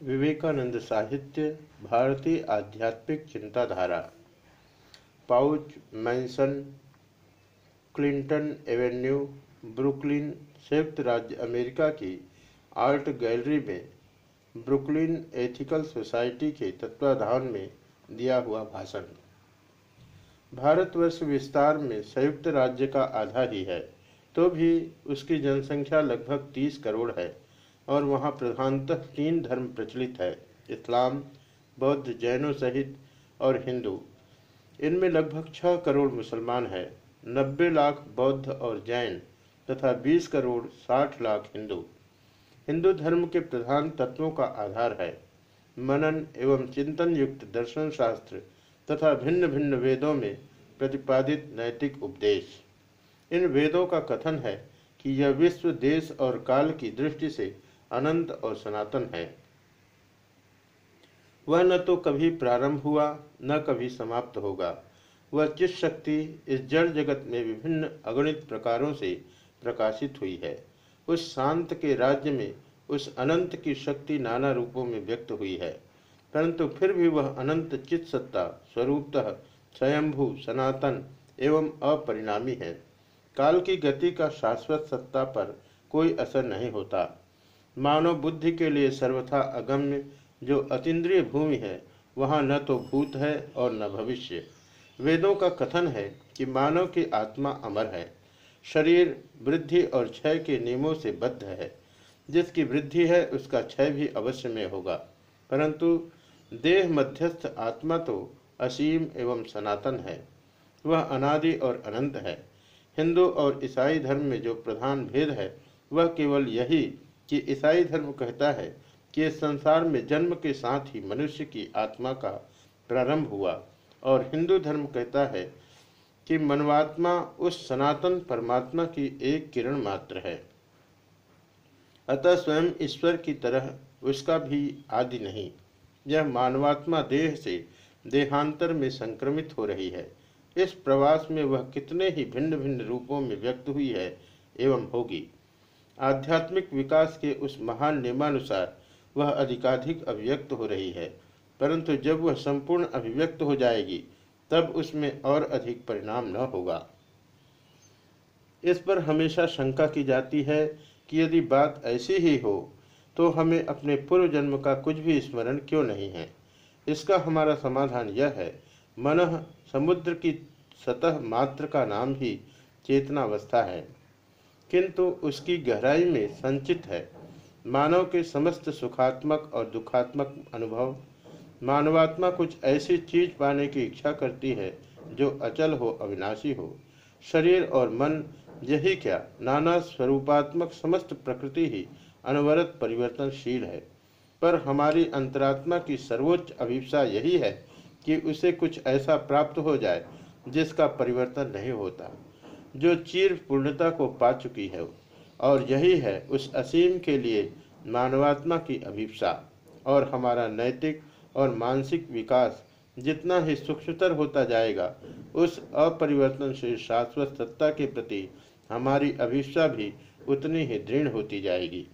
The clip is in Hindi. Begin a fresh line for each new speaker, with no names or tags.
विवेकानंद साहित्य, भारतीय आध्यात्मिक चिंताधारा, Pouch Mansion, Clinton Avenue, Brooklyn संयुक्त राज्य अमेरिका की आर्ट गैलरी में ब्रुकलिन एथिकल सोसाइटी के तत्वाधान में दिया हुआ भाषण। भारतवर्ष विस्तार में संयुक्त राज्य का आधा ही है तो भी उसकी जनसंख्या लगभग 30 करोड़ है। और वहाँ प्रधानतः तीन धर्म प्रचलित है, इस्लाम, बौद्ध, जैनों सहित और हिंदू। इनमें लगभग छः करोड़ मुसलमान हैं, नब्बे लाख बौद्ध और जैन तथा बीस करोड़ साठ लाख हिंदू। हिंदू धर्म के प्रधान तत्वों का आधार है। मनन एवं चिंतन युक्त दर्शन शास्त्र तथा भिन्न भिन्न वेदों में प्रतिपादित नैतिक उपदेश। इन वेदों का कथन है कि यह विश्व देश और काल की दृष्टि से अनंत और सनातन है। वह न तो कभी प्रारंभ हुआ, न कभी समाप्त होगा। वह जिस शक्ति इस जड़ जगत में विभिन्न अगणित प्रकारों से प्रकाशित हुई है, उस शांत के राज्य में, उस अनंत की शक्ति नाना रूपों में व्यक्त हुई है। परंतु फिर भी वह अनंत चित सत्ता, स्वरूपतः स्वयंभू, सनातन एवं अपरिणामी है। काल की गति का शाश्वत सत्ता पर कोई असर नहीं होता। मानव बुद्धि के लिए सर्वथा अगम्य, जो अतीन्द्रिय भूमि है, वहाँ न तो भूत है और न भविष्य। वेदों का कथन है कि मानव की आत्मा अमर है। शरीर, वृद्धि और क्षय के नियमों से बद्ध है। जिसकी वृद्धि है, उसका क्षय भी अवश्य में होगा। परंतु देह मध्यस्थ आत्मा तो असीम एवं सनातन है। वह अनादि और अनंत है। हिंदू और ईसाई धर्म में जो प्रधान भेद है, वह केवल यही कि ईसाई धर्म कहता है कि इस संसार में जन्म के साथ ही मनुष्य की आत्मा का प्रारंभ हुआ। और हिंदू धर्म कहता है कि मनवात्मा उस सनातन परमात्मा की एक किरण मात्र है। अतः स्वयं ईश्वर की तरह उसका भी आदि नहीं। यह मानवात्मा देह से देहांतर में संक्रमित हो रही है। इस प्रवास में वह कितने ही भिन्न भिन्न रूपों में व्यक्त हुई है एवं होगी। आध्यात्मिक विकास के उस महान नियमानुसार वह अधिकाधिक अभिव्यक्त हो रही है, परंतु जब वह संपूर्ण अभिव्यक्त हो जाएगी, तब उसमें और अधिक परिणाम न होगा। इस पर हमेशा शंका की जाती है कि यदि बात ऐसी ही हो तो हमें अपने पूर्व जन्म का कुछ भी स्मरण क्यों नहीं है? इसका हमारा समाधान यह है, मन समुद्र की सतह मात्र का नाम ही चेतनावस्था है। किंतु उसकी गहराई में संचित है। मानव के समस्त सुखात्मक और दुखात्मक अनुभव। मानवात्मा कुछ ऐसी चीज़ पाने की इच्छा करती है, जो अचल हो, अविनाशी हो। शरीर और मन, यही क्या नाना स्वरूपात्मक समस्त प्रकृति ही अनवरत परिवर्तनशील है। पर हमारी अंतरात्मा की सर्वोच्च अभिप्सा यही है कि उसे कुछ ऐसा प्राप्त हो जाए, जिसका परिवर्तन नहीं होता। जो चीर पूर्णता को पा चुकी है। और यही है उस असीम के लिए मानवात्मा की अभिप्सा और हमारा नैतिक और मानसिक विकास जितना ही सूक्ष्मतर होता जाएगा, उस अपरिवर्तनशील शाश्वत सत्ता के प्रति हमारी अभिप्सा भी उतनी ही दृढ़ होती जाएगी।